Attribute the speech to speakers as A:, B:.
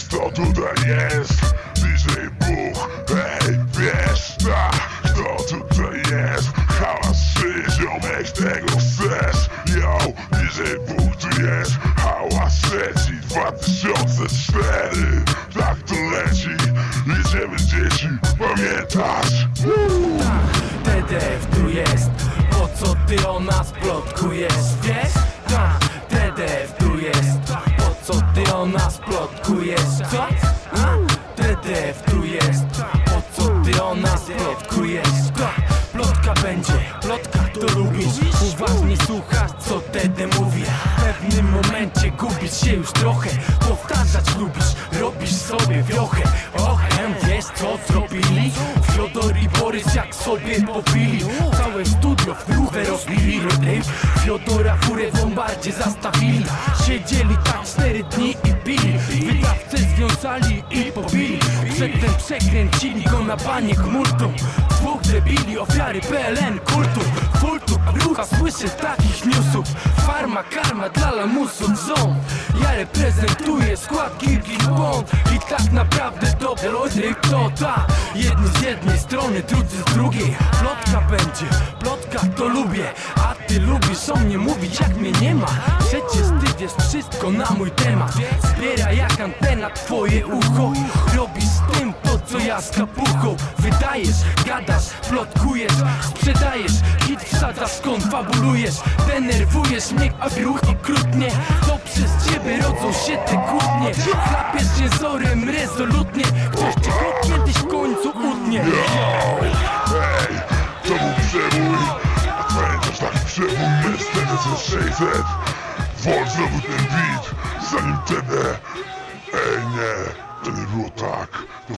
A: wiesz kto tutaj jest. DJ Buch, ej wiesz tak Kto tutaj jest? Hałas czy ziomek tego chcesz. Yo, DJ Buch tu jest. Hałas trzeci 2004 Tak to leci. Jedziemy dzieci, pamiętasz?
B: TDF tu jest. Po co ty o nas plotkujesz, wiesz? Ha, TDF tu jest. Po co ty o nas plotkujesz, co? Ha, TDF tu jest Po co ty o nas plotkujesz, Plotka będzie, plotka to lubisz. Uważnie słuchasz co TD mówi W pewnym momencie gubisz się już trochę. Powtarzać lubisz, robisz sobie wiochę. Ochem, wiesz co zrobili? Fiodor i Borys jak sobie popili. Całe studio w próbę rozbili. Fiodora furę w lombardzie zastawili. Siedzieli i pobili Przedtem przekręcili go na banie chmurtą Dwóch debili, ofiary PLN kultu. Kultu, rucha słyszę takich newsów Farma, karma dla lamusów ząb Ja reprezentuję skład Kirkin Bond I tak naprawdę to ludzie to ta. Jedni z jednej strony, drudzy z drugiej. Plotka będzie, plotka to lubię. A ty lubisz o mnie mówić jak mnie nie ma. Przecież ty wiesz wszystko na mój temat. Zbiera jak antena twoje ucho. Robisz z z kapuchą. Wydajesz, gadasz, plotkujesz Sprzedajesz, hit wsadzasz, konfabulujesz Denerwujesz mnie, a ruch okrutnie To przez ciebie rodzą się te kłótnie. Chlapiesz się zorem rezolutnie. Ktoś cię kiedyś w końcu utnie.
A: Yo, to był przebój? Pamiętasz taki przebój Mercedes 600 Wol znowu ten beat Zanim TD Ej nie, to nie było tak